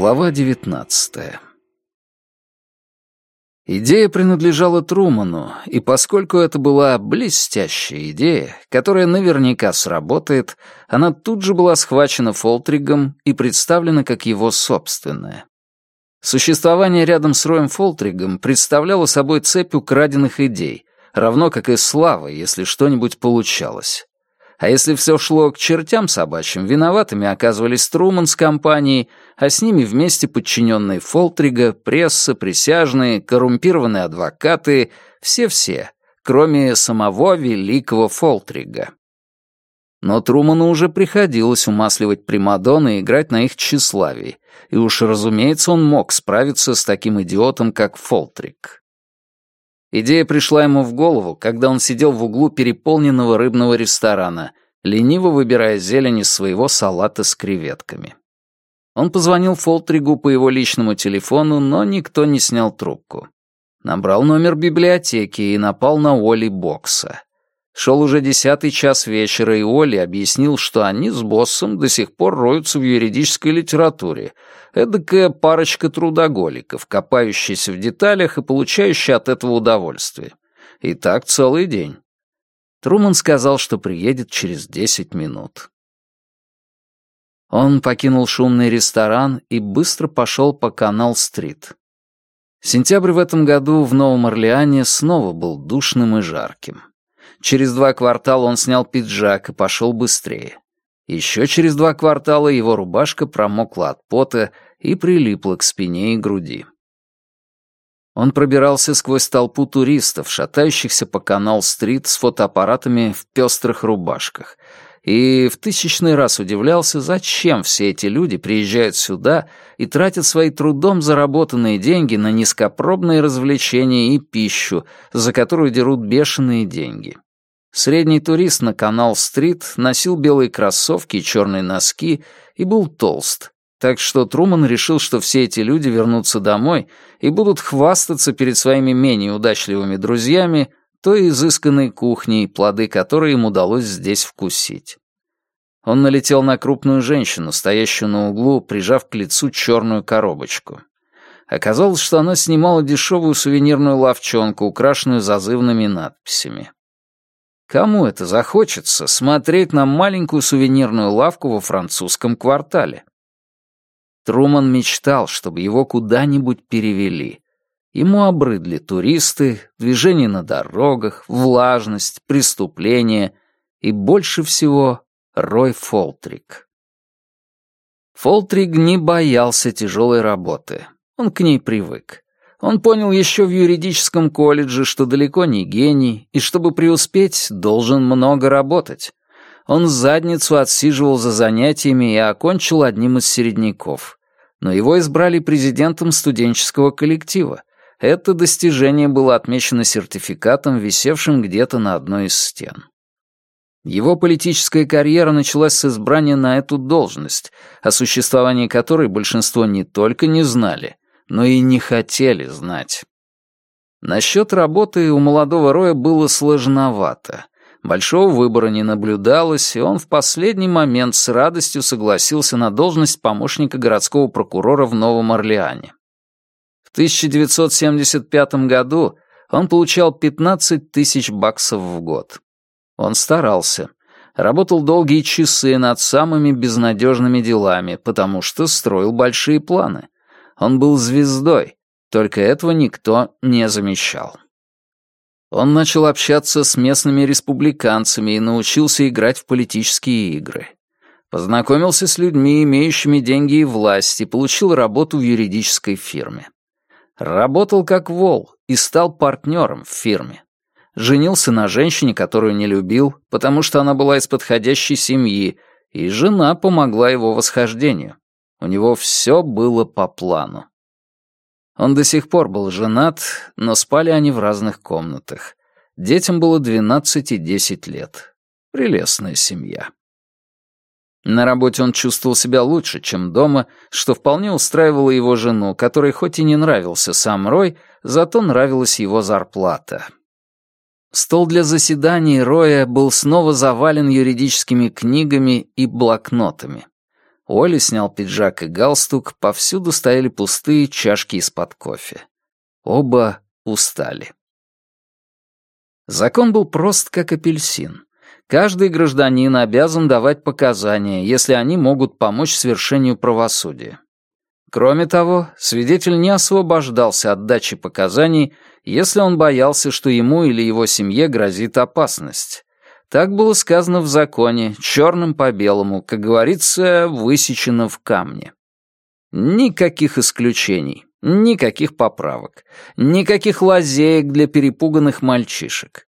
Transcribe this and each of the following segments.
Глава 19 Идея принадлежала Труману, и поскольку это была блестящая идея, которая наверняка сработает, она тут же была схвачена Фолтригом и представлена как его собственная. Существование рядом с Роем Фолтригом представляло собой цепь украденных идей, равно как и слава, если что-нибудь получалось. А если все шло к чертям собачьим, виноватыми оказывались Труман с компанией, а с ними вместе подчиненные Фолтрига, пресса, присяжные, коррумпированные адвокаты, все-все, кроме самого великого Фолтрига. Но Труману уже приходилось умасливать Примадонны и играть на их тщеславии, и уж, разумеется, он мог справиться с таким идиотом, как Фолтриг. Идея пришла ему в голову, когда он сидел в углу переполненного рыбного ресторана, лениво выбирая зелень из своего салата с креветками. Он позвонил Фолтригу по его личному телефону, но никто не снял трубку. Набрал номер библиотеки и напал на Оли Бокса. Шел уже десятый час вечера, и Оли объяснил, что они с боссом до сих пор роются в юридической литературе. Эдакая парочка трудоголиков, копающаяся в деталях и получающая от этого удовольствие. И так целый день. Труман сказал, что приедет через десять минут. Он покинул шумный ресторан и быстро пошел по Канал-стрит. Сентябрь в этом году в Новом Орлеане снова был душным и жарким. Через два квартала он снял пиджак и пошел быстрее. Еще через два квартала его рубашка промокла от пота и прилипла к спине и груди. Он пробирался сквозь толпу туристов, шатающихся по Канал-стрит с фотоаппаратами в пестрых рубашках, и в тысячный раз удивлялся, зачем все эти люди приезжают сюда и тратят свои трудом заработанные деньги на низкопробные развлечения и пищу, за которую дерут бешеные деньги. Средний турист на Канал-стрит носил белые кроссовки и черные носки и был толст. Так что Труман решил, что все эти люди вернутся домой и будут хвастаться перед своими менее удачливыми друзьями той изысканной кухней, плоды которой им удалось здесь вкусить. Он налетел на крупную женщину, стоящую на углу, прижав к лицу черную коробочку. Оказалось, что она снимала дешевую сувенирную лавчонку, украшенную зазывными надписями. Кому это захочется смотреть на маленькую сувенирную лавку во французском квартале? Труман мечтал, чтобы его куда-нибудь перевели. Ему обрыдли туристы, движение на дорогах, влажность, преступления и больше всего Рой Фолтрик. Фолтрик не боялся тяжелой работы. Он к ней привык. Он понял еще в юридическом колледже, что далеко не гений, и чтобы преуспеть, должен много работать. Он задницу отсиживал за занятиями и окончил одним из середняков. Но его избрали президентом студенческого коллектива. Это достижение было отмечено сертификатом, висевшим где-то на одной из стен. Его политическая карьера началась с избрания на эту должность, о существовании которой большинство не только не знали, но и не хотели знать. Насчет работы у молодого Роя было сложновато. Большого выбора не наблюдалось, и он в последний момент с радостью согласился на должность помощника городского прокурора в Новом Орлеане. В 1975 году он получал 15 тысяч баксов в год. Он старался. Работал долгие часы над самыми безнадежными делами, потому что строил большие планы. Он был звездой, только этого никто не замечал. Он начал общаться с местными республиканцами и научился играть в политические игры. Познакомился с людьми, имеющими деньги и власть, и получил работу в юридической фирме. Работал как вол и стал партнером в фирме. Женился на женщине, которую не любил, потому что она была из подходящей семьи, и жена помогла его восхождению. У него все было по плану. Он до сих пор был женат, но спали они в разных комнатах. Детям было 12 и 10 лет. Прелестная семья. На работе он чувствовал себя лучше, чем дома, что вполне устраивало его жену, которой хоть и не нравился сам Рой, зато нравилась его зарплата. Стол для заседаний Роя был снова завален юридическими книгами и блокнотами. Оля снял пиджак и галстук, повсюду стояли пустые чашки из-под кофе. Оба устали. Закон был прост, как апельсин. Каждый гражданин обязан давать показания, если они могут помочь свершению правосудия. Кроме того, свидетель не освобождался от дачи показаний, если он боялся, что ему или его семье грозит опасность. Так было сказано в законе, черным по белому, как говорится, высечено в камне. Никаких исключений, никаких поправок, никаких лазеек для перепуганных мальчишек.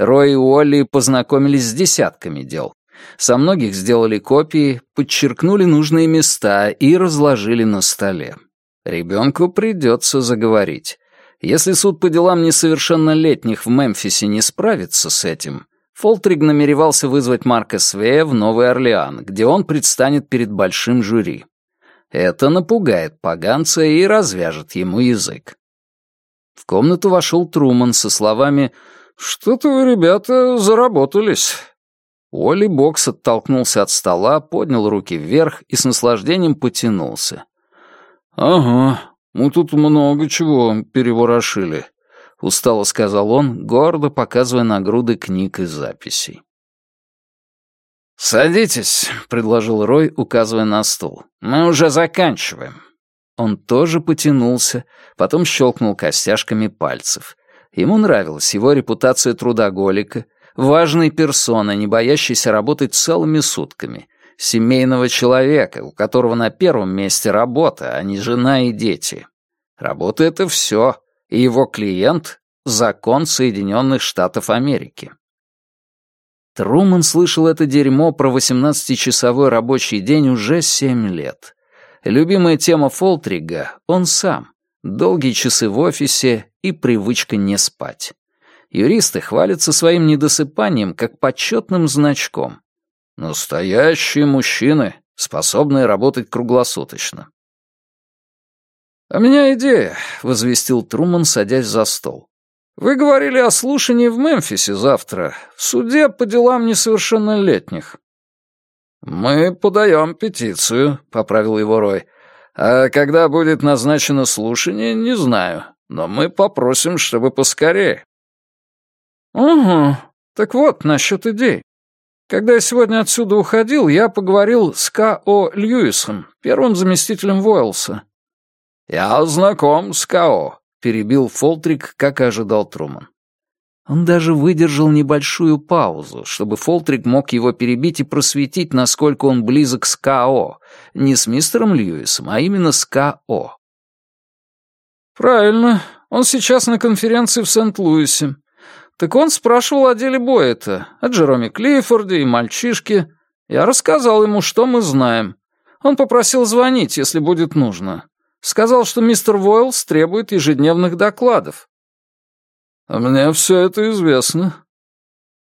Рой и Уолли познакомились с десятками дел. Со многих сделали копии, подчеркнули нужные места и разложили на столе. Ребенку придется заговорить. Если суд по делам несовершеннолетних в Мемфисе не справится с этим, Фолтриг намеревался вызвать Марка Свея в Новый Орлеан, где он предстанет перед большим жюри. Это напугает поганца и развяжет ему язык. В комнату вошел Труман со словами «Что-то вы, ребята, заработались». Уолли Бокс оттолкнулся от стола, поднял руки вверх и с наслаждением потянулся. «Ага, мы тут много чего переворошили», — устало сказал он, гордо показывая на груды книг и записей. «Садитесь», — предложил Рой, указывая на стул. «Мы уже заканчиваем». Он тоже потянулся, потом щелкнул костяшками пальцев. Ему нравилась его репутация трудоголика — важной персоны, не боящейся работать целыми сутками, семейного человека, у которого на первом месте работа, а не жена и дети. Работа — это все, и его клиент — закон Соединенных Штатов Америки. Труман слышал это дерьмо про 18-часовой рабочий день уже семь лет. Любимая тема Фолтрига — он сам, долгие часы в офисе и привычка не спать. Юристы хвалятся своим недосыпанием как почетным значком. Настоящие мужчины, способные работать круглосуточно. «А «У меня идея», — возвестил Труман, садясь за стол. «Вы говорили о слушании в Мемфисе завтра, в суде по делам несовершеннолетних». «Мы подаем петицию», — поправил его Рой. «А когда будет назначено слушание, не знаю, но мы попросим, чтобы поскорее». «Угу. Так вот, насчет идей. Когда я сегодня отсюда уходил, я поговорил с К.О. Льюисом, первым заместителем Войлса». «Я знаком с К.О., — перебил Фолтрик, как и ожидал Труман. Он даже выдержал небольшую паузу, чтобы Фолтрик мог его перебить и просветить, насколько он близок с К.О., не с мистером Льюисом, а именно с К.О. «Правильно. Он сейчас на конференции в Сент-Луисе. Так он спрашивал о деле Боэта, о Джероме Клиффорде и мальчишке. Я рассказал ему, что мы знаем. Он попросил звонить, если будет нужно. Сказал, что мистер Войлс требует ежедневных докладов. «А мне все это известно».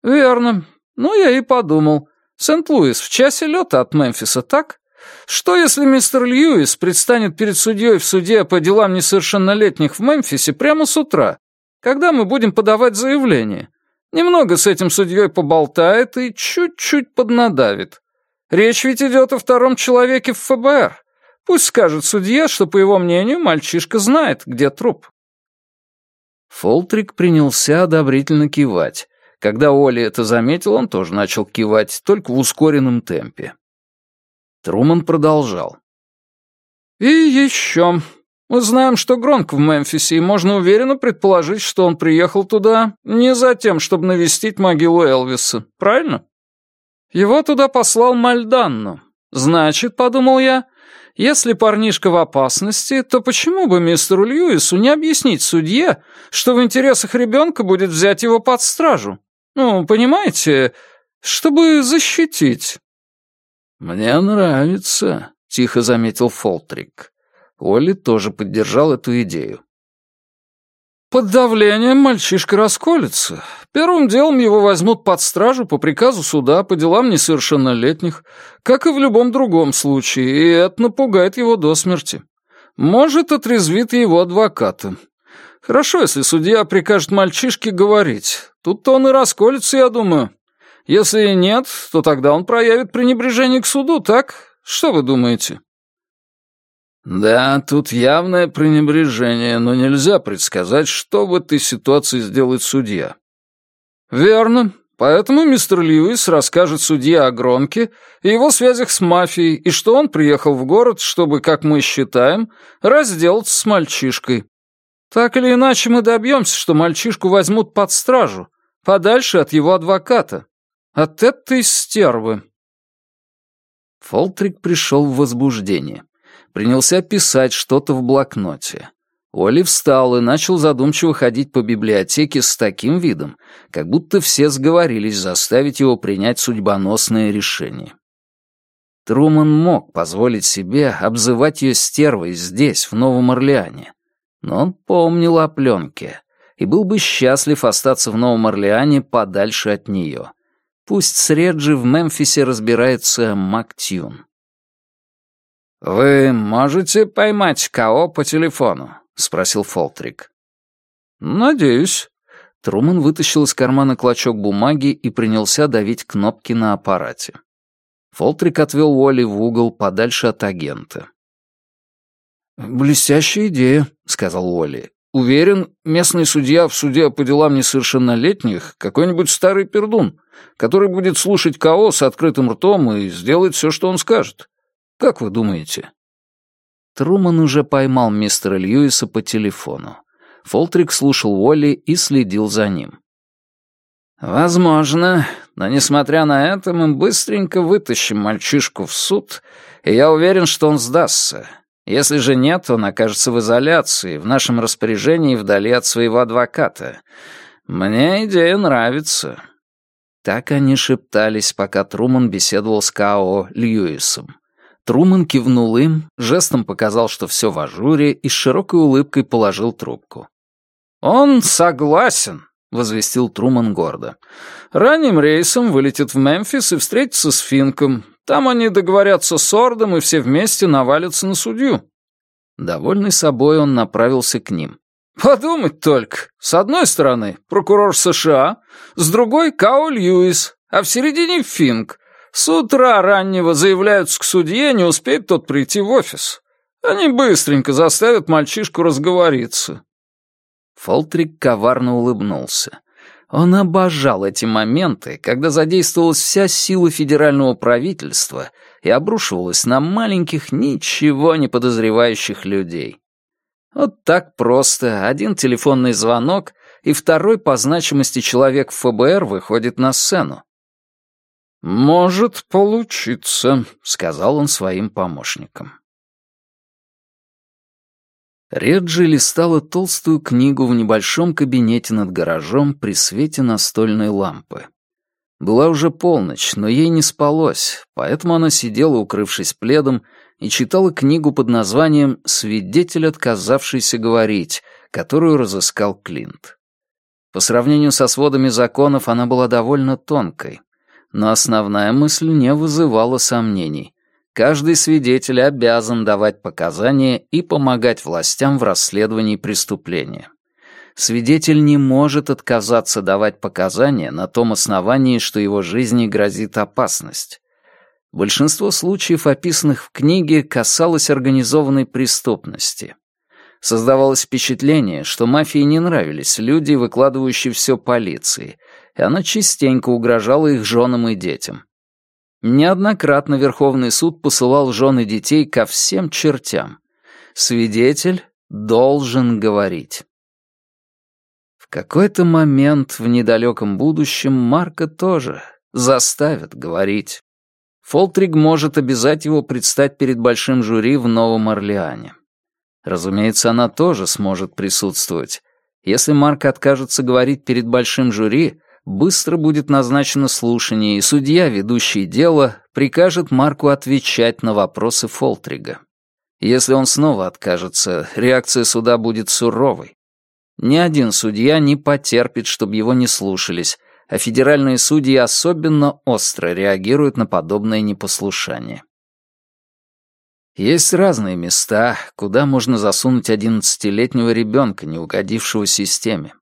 «Верно. Ну, я и подумал. Сент-Луис в часе лета от Мемфиса, так? Что, если мистер Льюис предстанет перед судьей в суде по делам несовершеннолетних в Мемфисе прямо с утра, когда мы будем подавать заявление. Немного с этим судьей поболтает и чуть-чуть поднадавит. Речь ведь идет о втором человеке в ФБР. Пусть скажет судья, что, по его мнению, мальчишка знает, где труп». Фолтрик принялся одобрительно кивать. Когда Оли это заметил, он тоже начал кивать, только в ускоренном темпе. Труман продолжал. «И еще. Мы знаем, что Гронк в Мемфисе, и можно уверенно предположить, что он приехал туда не за тем, чтобы навестить могилу Элвиса, правильно? Его туда послал Мальданну. Значит, подумал я, если парнишка в опасности, то почему бы мистеру Льюису не объяснить судье, что в интересах ребенка будет взять его под стражу? Ну, понимаете, чтобы защитить. «Мне нравится», — тихо заметил Фолтрик. Олли тоже поддержал эту идею. Под давлением мальчишка расколется. Первым делом его возьмут под стражу по приказу суда по делам несовершеннолетних, как и в любом другом случае, и это напугает его до смерти. Может, отрезвит его адвоката. Хорошо, если судья прикажет мальчишке говорить. Тут-то он и расколется, я думаю. Если нет, то тогда он проявит пренебрежение к суду, так? Что вы думаете?» «Да, тут явное пренебрежение, но нельзя предсказать, что в этой ситуации сделает судья». «Верно. Поэтому мистер Льюис расскажет судье о Громке и его связях с мафией, и что он приехал в город, чтобы, как мы считаем, разделаться с мальчишкой. Так или иначе мы добьемся, что мальчишку возьмут под стражу, подальше от его адвоката. От этой стервы». Фолтрик пришел в возбуждение. Принялся писать что-то в блокноте. Оли встал и начал задумчиво ходить по библиотеке с таким видом, как будто все сговорились заставить его принять судьбоносное решение. Труман мог позволить себе обзывать ее стервой здесь, в Новом Орлеане. Но он помнил о пленке и был бы счастлив остаться в Новом Орлеане подальше от нее. Пусть с Реджи в Мемфисе разбирается Мактьюн. «Вы можете поймать Као по телефону?» — спросил Фолтрик. «Надеюсь». Труман вытащил из кармана клочок бумаги и принялся давить кнопки на аппарате. Фолтрик отвел Уолли в угол подальше от агента. «Блестящая идея», — сказал Уолли. «Уверен, местный судья в суде по делам несовершеннолетних какой-нибудь старый пердун, который будет слушать Као с открытым ртом и сделает все, что он скажет. Как вы думаете?» Труман уже поймал мистера Льюиса по телефону. Фолтрик слушал Уолли и следил за ним. «Возможно, но, несмотря на это, мы быстренько вытащим мальчишку в суд, и я уверен, что он сдастся. Если же нет, он окажется в изоляции, в нашем распоряжении вдали от своего адвоката. Мне идея нравится». Так они шептались, пока Труман беседовал с Као Льюисом. Труман кивнул им, жестом показал, что все в ажуре, и с широкой улыбкой положил трубку. «Он согласен», — возвестил Труман гордо. «Ранним рейсом вылетит в Мемфис и встретится с Финком. Там они договорятся с Ордом и все вместе навалятся на судью». Довольный собой, он направился к ним. «Подумать только. С одной стороны прокурор США, с другой — Као Льюис, а в середине — Финк. С утра раннего заявляются к судье, не успеет тот прийти в офис. Они быстренько заставят мальчишку разговориться». Фолтрик коварно улыбнулся. Он обожал эти моменты, когда задействовалась вся сила федерального правительства и обрушивалась на маленьких, ничего не подозревающих людей. Вот так просто один телефонный звонок, и второй по значимости человек в ФБР выходит на сцену. «Может получиться», — сказал он своим помощникам. Реджи листала толстую книгу в небольшом кабинете над гаражом при свете настольной лампы. Была уже полночь, но ей не спалось, поэтому она сидела, укрывшись пледом, и читала книгу под названием «Свидетель, отказавшийся говорить», которую разыскал Клинт. По сравнению со сводами законов она была довольно тонкой но основная мысль не вызывала сомнений. Каждый свидетель обязан давать показания и помогать властям в расследовании преступления. Свидетель не может отказаться давать показания на том основании, что его жизни грозит опасность. Большинство случаев, описанных в книге, касалось организованной преступности. Создавалось впечатление, что мафии не нравились люди, выкладывающие все полиции, и она частенько угрожала их женам и детям. Неоднократно Верховный суд посылал жены детей ко всем чертям. Свидетель должен говорить. В какой-то момент в недалеком будущем Марка тоже заставят говорить. Фолтриг может обязать его предстать перед большим жюри в Новом Орлеане. Разумеется, она тоже сможет присутствовать. Если Марк откажется говорить перед большим жюри, быстро будет назначено слушание, и судья, ведущий дело, прикажет Марку отвечать на вопросы Фолтрига. Если он снова откажется, реакция суда будет суровой. Ни один судья не потерпит, чтобы его не слушались, а федеральные судьи особенно остро реагируют на подобное непослушание. Есть разные места, куда можно засунуть одиннадцатилетнего ребенка, не угодившего системе.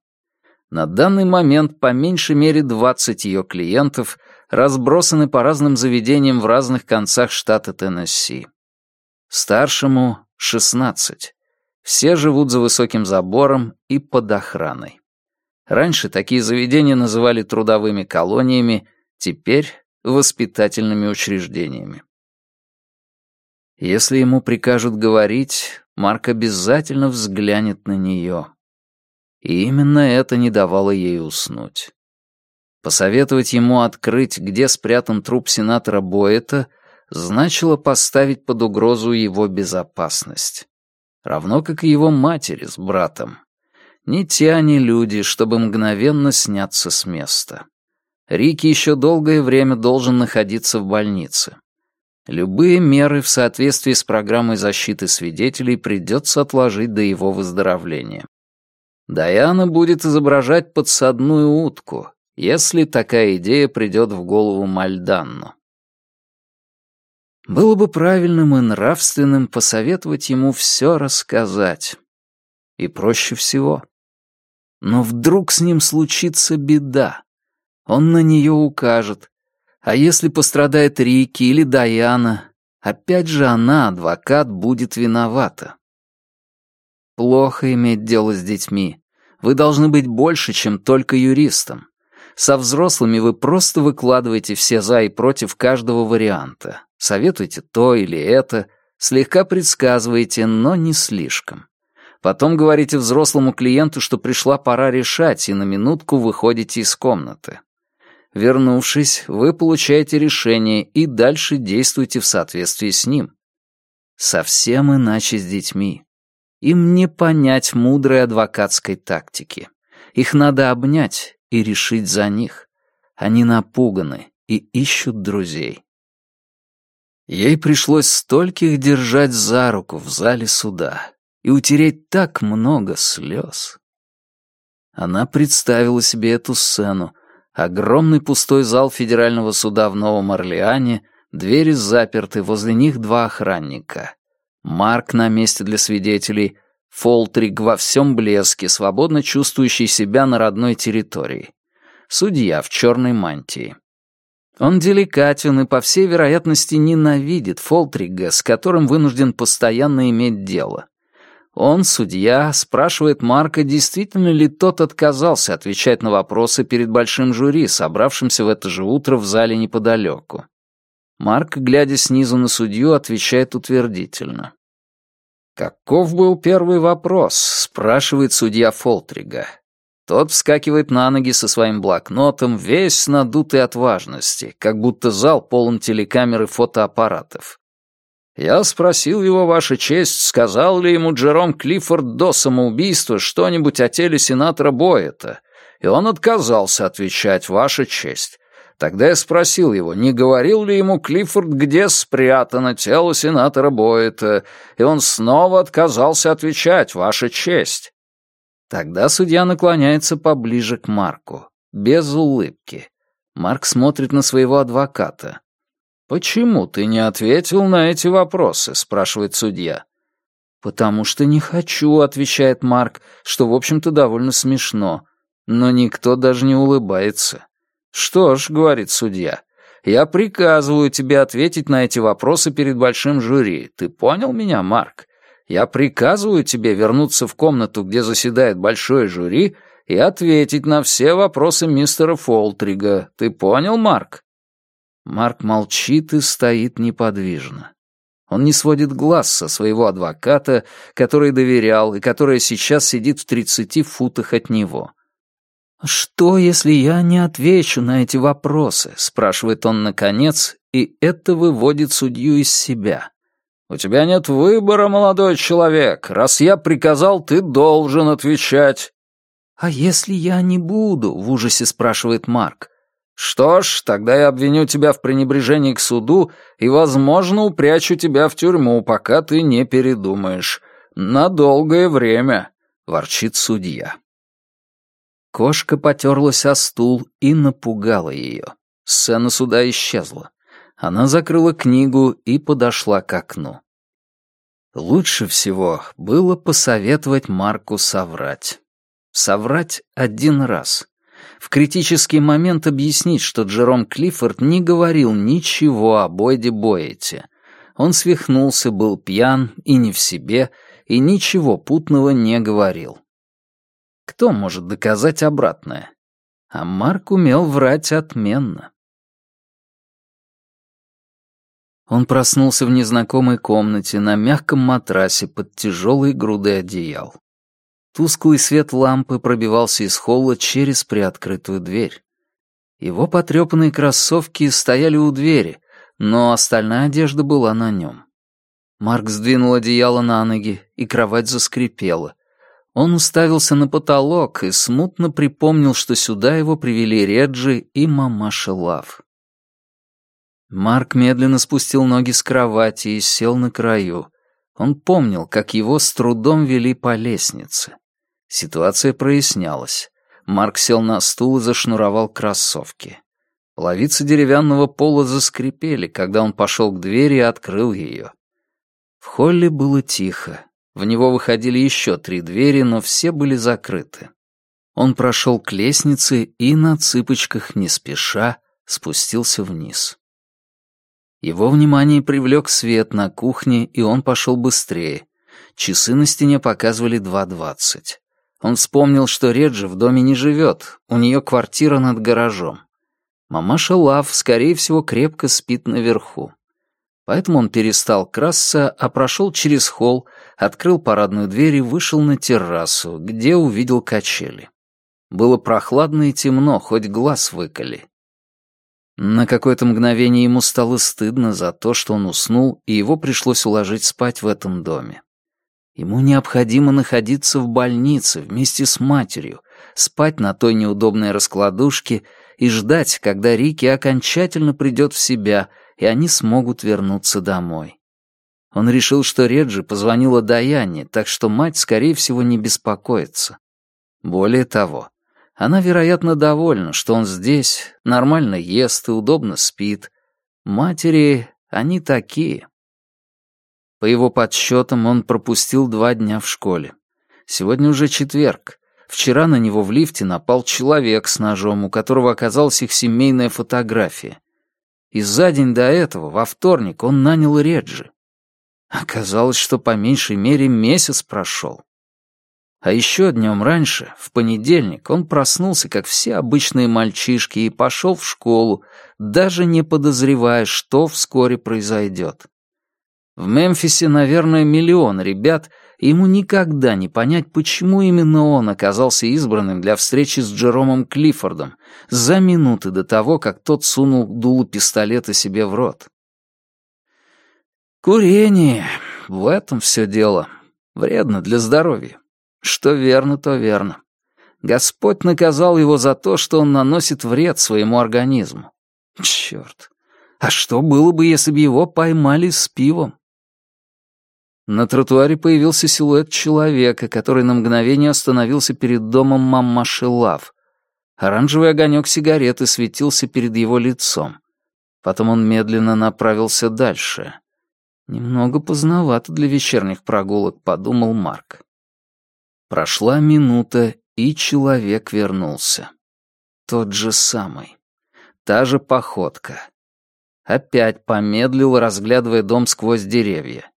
На данный момент по меньшей мере 20 ее клиентов разбросаны по разным заведениям в разных концах штата Теннесси. Старшему — 16. Все живут за высоким забором и под охраной. Раньше такие заведения называли трудовыми колониями, теперь — воспитательными учреждениями. Если ему прикажут говорить, Марк обязательно взглянет на нее. И именно это не давало ей уснуть. Посоветовать ему открыть, где спрятан труп сенатора Боэта, значило поставить под угрозу его безопасность. Равно как и его матери с братом. Не те они люди, чтобы мгновенно сняться с места. Рики еще долгое время должен находиться в больнице. Любые меры в соответствии с программой защиты свидетелей придется отложить до его выздоровления. Даяна будет изображать подсадную утку, если такая идея придет в голову Мальданну. Было бы правильным и нравственным посоветовать ему все рассказать. И проще всего. Но вдруг с ним случится беда. Он на нее укажет, а если пострадает Рики или Даяна, опять же она, адвокат, будет виновата. Плохо иметь дело с детьми. Вы должны быть больше, чем только юристом. Со взрослыми вы просто выкладываете все «за» и «против» каждого варианта. Советуете то или это, слегка предсказываете, но не слишком. Потом говорите взрослому клиенту, что пришла пора решать, и на минутку выходите из комнаты. Вернувшись, вы получаете решение и дальше действуйте в соответствии с ним. Совсем иначе с детьми. Им не понять мудрой адвокатской тактики. Их надо обнять и решить за них. Они напуганы и ищут друзей. Ей пришлось стольких держать за руку в зале суда и утереть так много слез. Она представила себе эту сцену, Огромный пустой зал федерального суда в Новом Орлеане, двери заперты, возле них два охранника. Марк на месте для свидетелей, Фолтрик во всем блеске, свободно чувствующий себя на родной территории. Судья в черной мантии. Он деликатен и, по всей вероятности, ненавидит Фолтрига, с которым вынужден постоянно иметь дело. Он, судья, спрашивает Марка, действительно ли тот отказался отвечать на вопросы перед большим жюри, собравшимся в это же утро в зале неподалеку. Марк, глядя снизу на судью, отвечает утвердительно. «Каков был первый вопрос?» — спрашивает судья Фолтрига. Тот вскакивает на ноги со своим блокнотом, весь надутый от важности, как будто зал полон телекамер и фотоаппаратов. Я спросил его, Ваша честь, сказал ли ему Джером Клиффорд до самоубийства что-нибудь о теле сенатора Боэта, и он отказался отвечать, Ваша честь. Тогда я спросил его, не говорил ли ему Клиффорд, где спрятано тело сенатора Боэта, и он снова отказался отвечать, Ваша честь. Тогда судья наклоняется поближе к Марку, без улыбки. Марк смотрит на своего адвоката. «Почему ты не ответил на эти вопросы?» — спрашивает судья. «Потому что не хочу», — отвечает Марк, что, в общем-то, довольно смешно. Но никто даже не улыбается. «Что ж», — говорит судья, — «я приказываю тебе ответить на эти вопросы перед большим жюри. Ты понял меня, Марк? Я приказываю тебе вернуться в комнату, где заседает большое жюри, и ответить на все вопросы мистера Фолтрига. Ты понял, Марк?» Марк молчит и стоит неподвижно. Он не сводит глаз со своего адвоката, который доверял и которая сейчас сидит в тридцати футах от него. «Что, если я не отвечу на эти вопросы?» — спрашивает он наконец, и это выводит судью из себя. «У тебя нет выбора, молодой человек. Раз я приказал, ты должен отвечать». «А если я не буду?» — в ужасе спрашивает Марк. Что ж, тогда я обвиню тебя в пренебрежении к суду и, возможно, упрячу тебя в тюрьму, пока ты не передумаешь. На долгое время, — ворчит судья. Кошка потерлась о стул и напугала ее. Сцена суда исчезла. Она закрыла книгу и подошла к окну. Лучше всего было посоветовать Марку соврать. Соврать один раз. В критический момент объяснить, что Джером Клиффорд не говорил ничего о Бойде Боэте. Он свихнулся, был пьян и не в себе, и ничего путного не говорил. Кто может доказать обратное? А Марк умел врать отменно. Он проснулся в незнакомой комнате на мягком матрасе под тяжелой грудой одеял. Тусклый свет лампы пробивался из холла через приоткрытую дверь. Его потрепанные кроссовки стояли у двери, но остальная одежда была на нем. Марк сдвинул одеяло на ноги, и кровать заскрипела. Он уставился на потолок и смутно припомнил, что сюда его привели Реджи и мамаша Лав. Марк медленно спустил ноги с кровати и сел на краю. Он помнил, как его с трудом вели по лестнице. Ситуация прояснялась. Марк сел на стул и зашнуровал кроссовки. Половицы деревянного пола заскрипели, когда он пошел к двери и открыл ее. В холле было тихо. В него выходили еще три двери, но все были закрыты. Он прошел к лестнице и на цыпочках, не спеша, спустился вниз. Его внимание привлек свет на кухне, и он пошел быстрее. Часы на стене показывали два двадцать. Он вспомнил, что Реджи в доме не живет, у нее квартира над гаражом. Мамаша Лав, скорее всего, крепко спит наверху. Поэтому он перестал красться, а прошел через холл, открыл парадную дверь и вышел на террасу, где увидел качели. Было прохладно и темно, хоть глаз выколи. На какое-то мгновение ему стало стыдно за то, что он уснул, и его пришлось уложить спать в этом доме. Ему необходимо находиться в больнице вместе с матерью, спать на той неудобной раскладушке и ждать, когда Рики окончательно придет в себя — и они смогут вернуться домой. Он решил, что Реджи позвонила Даяне, так что мать, скорее всего, не беспокоится. Более того, она, вероятно, довольна, что он здесь, нормально ест и удобно спит. Матери, они такие. По его подсчетам, он пропустил два дня в школе. Сегодня уже четверг. Вчера на него в лифте напал человек с ножом, у которого оказалась их семейная фотография. И за день до этого, во вторник, он нанял Реджи. Оказалось, что по меньшей мере месяц прошел. А еще днем раньше, в понедельник, он проснулся, как все обычные мальчишки, и пошел в школу, даже не подозревая, что вскоре произойдет. В Мемфисе, наверное, миллион ребят — и ему никогда не понять, почему именно он оказался избранным для встречи с Джеромом Клиффордом за минуты до того, как тот сунул дуло пистолета себе в рот. Курение. В этом все дело. Вредно для здоровья. Что верно, то верно. Господь наказал его за то, что он наносит вред своему организму. Черт. А что было бы, если бы его поймали с пивом? На тротуаре появился силуэт человека, который на мгновение остановился перед домом мамаши Лав. Оранжевый огонек сигареты светился перед его лицом. Потом он медленно направился дальше. «Немного поздновато для вечерних прогулок», — подумал Марк. Прошла минута, и человек вернулся. Тот же самый. Та же походка. Опять помедлил, разглядывая дом сквозь деревья.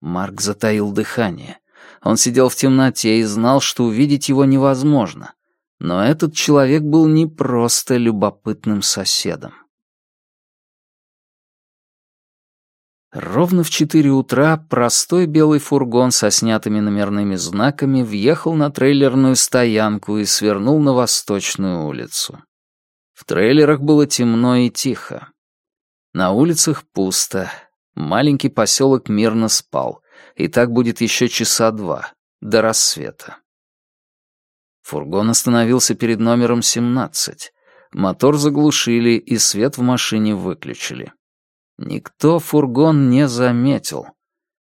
Марк затаил дыхание. Он сидел в темноте и знал, что увидеть его невозможно. Но этот человек был не просто любопытным соседом. Ровно в четыре утра простой белый фургон со снятыми номерными знаками въехал на трейлерную стоянку и свернул на Восточную улицу. В трейлерах было темно и тихо. На улицах пусто, Маленький поселок мирно спал, и так будет еще часа два, до рассвета. Фургон остановился перед номером 17. Мотор заглушили и свет в машине выключили. Никто фургон не заметил.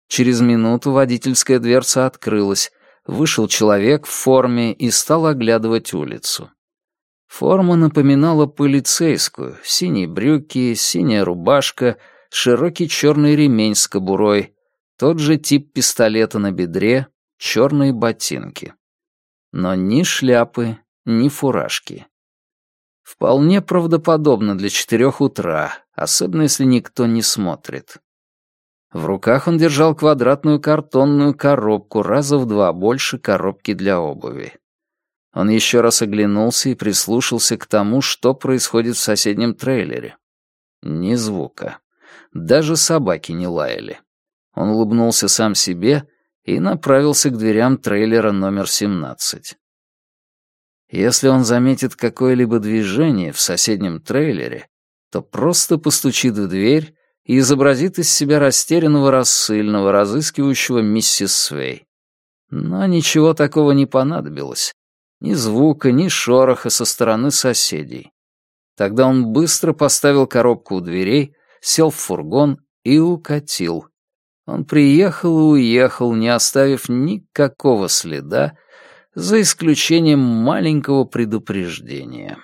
Через минуту водительская дверца открылась, вышел человек в форме и стал оглядывать улицу. Форма напоминала полицейскую, синие брюки, синяя рубашка — широкий черный ремень с кобурой, тот же тип пистолета на бедре, черные ботинки. Но ни шляпы, ни фуражки. Вполне правдоподобно для четырех утра, особенно если никто не смотрит. В руках он держал квадратную картонную коробку, раза в два больше коробки для обуви. Он еще раз оглянулся и прислушался к тому, что происходит в соседнем трейлере. Ни звука. Даже собаки не лаяли. Он улыбнулся сам себе и направился к дверям трейлера номер 17. Если он заметит какое-либо движение в соседнем трейлере, то просто постучит в дверь и изобразит из себя растерянного рассыльного, разыскивающего миссис Свей. Но ничего такого не понадобилось. Ни звука, ни шороха со стороны соседей. Тогда он быстро поставил коробку у дверей, сел в фургон и укатил. Он приехал и уехал, не оставив никакого следа, за исключением маленького предупреждения.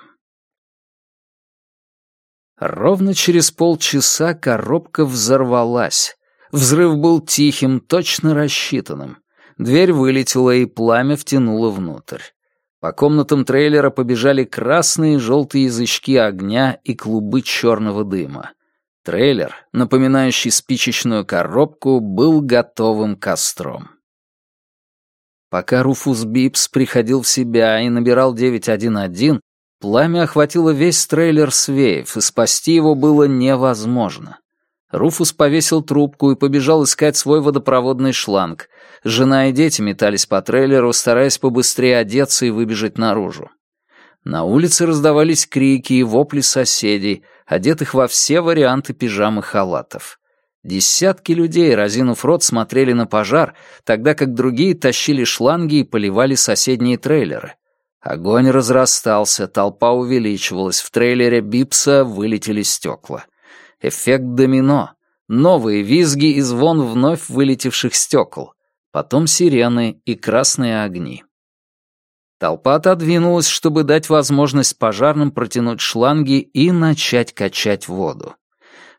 Ровно через полчаса коробка взорвалась. Взрыв был тихим, точно рассчитанным. Дверь вылетела, и пламя втянуло внутрь. По комнатам трейлера побежали красные и желтые язычки огня и клубы черного дыма. Трейлер, напоминающий спичечную коробку, был готовым костром. Пока Руфус Бипс приходил в себя и набирал 911, пламя охватило весь трейлер Свеев, и спасти его было невозможно. Руфус повесил трубку и побежал искать свой водопроводный шланг. Жена и дети метались по трейлеру, стараясь побыстрее одеться и выбежать наружу. На улице раздавались крики и вопли соседей, одетых во все варианты пижам и халатов. Десятки людей, разинув рот, смотрели на пожар, тогда как другие тащили шланги и поливали соседние трейлеры. Огонь разрастался, толпа увеличивалась, в трейлере Бипса вылетели стекла. Эффект домино. Новые визги и звон вновь вылетевших стекол. Потом сирены и красные огни. Толпа отодвинулась, чтобы дать возможность пожарным протянуть шланги и начать качать воду.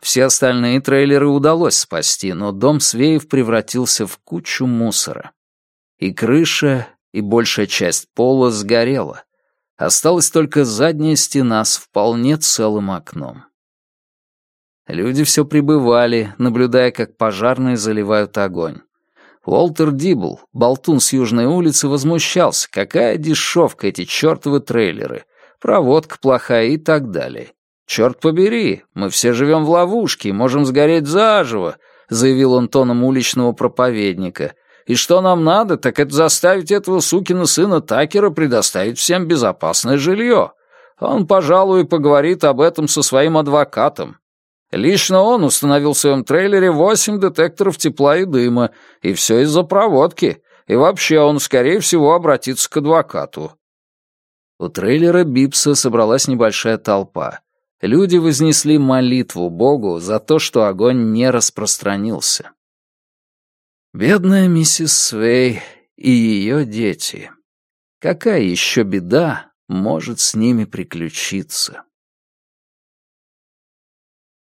Все остальные трейлеры удалось спасти, но дом Свеев превратился в кучу мусора. И крыша, и большая часть пола сгорела. Осталась только задняя стена с вполне целым окном. Люди все прибывали, наблюдая, как пожарные заливают огонь. Уолтер Дибл, болтун с Южной улицы, возмущался, какая дешевка эти чертовы трейлеры, проводка плохая и так далее. «Черт побери, мы все живем в ловушке и можем сгореть заживо», заявил он тоном уличного проповедника. «И что нам надо, так это заставить этого сукина сына Такера предоставить всем безопасное жилье. Он, пожалуй, поговорит об этом со своим адвокатом. Лично он установил в своем трейлере восемь детекторов тепла и дыма, и все из-за проводки. И вообще он, скорее всего, обратится к адвокату». У трейлера Бипса собралась небольшая толпа. Люди вознесли молитву Богу за то, что огонь не распространился. Бедная миссис Свей и ее дети. Какая еще беда может с ними приключиться?